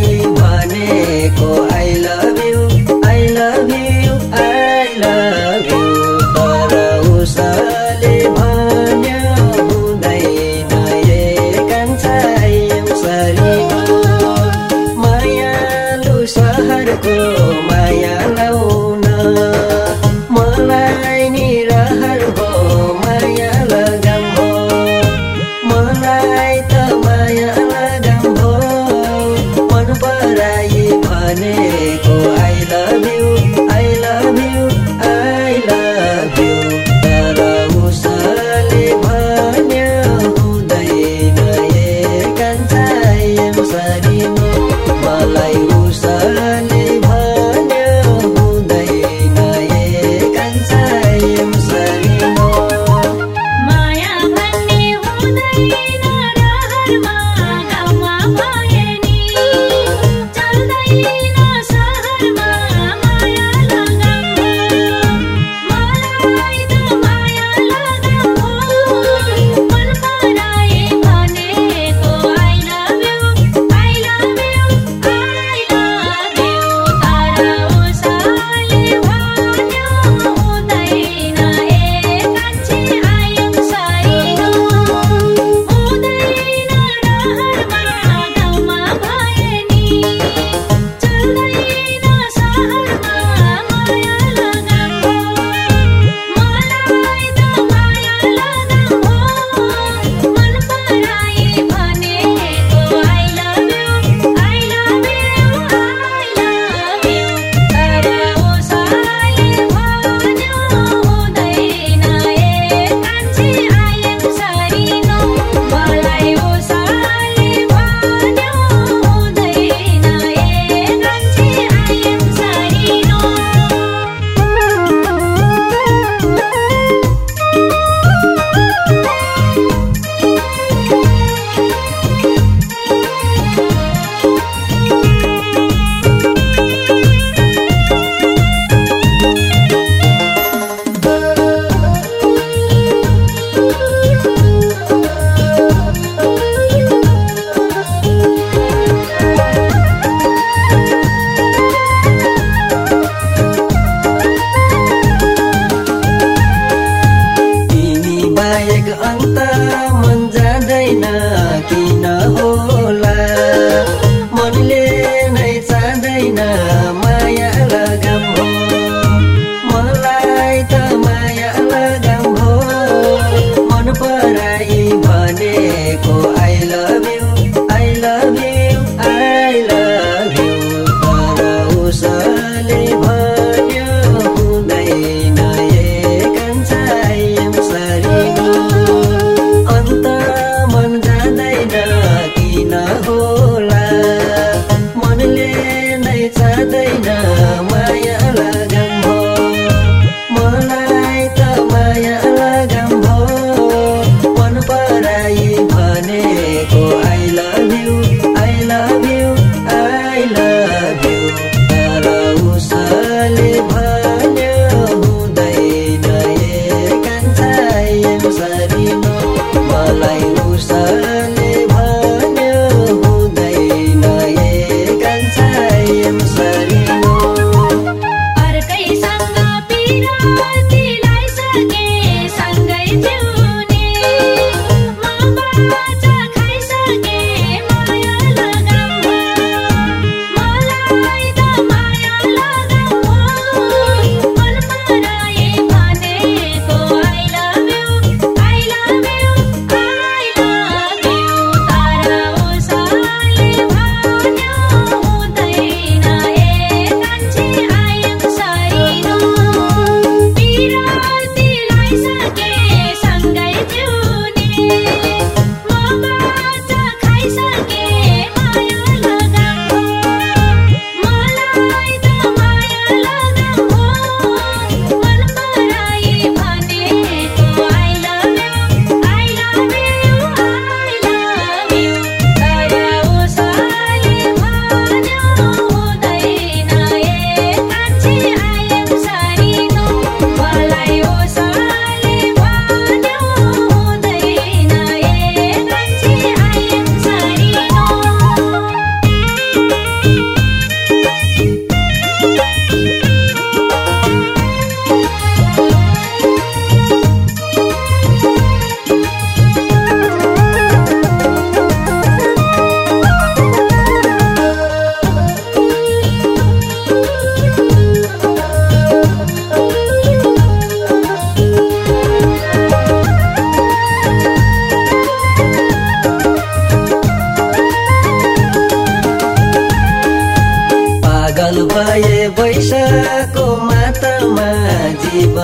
Riley. China.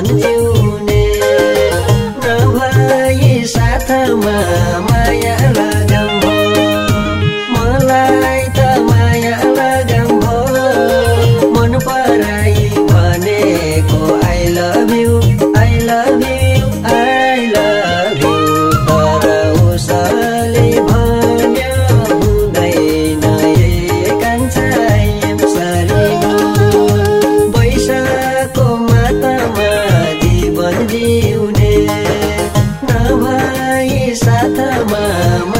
on you. हुने। प्रभा साथमा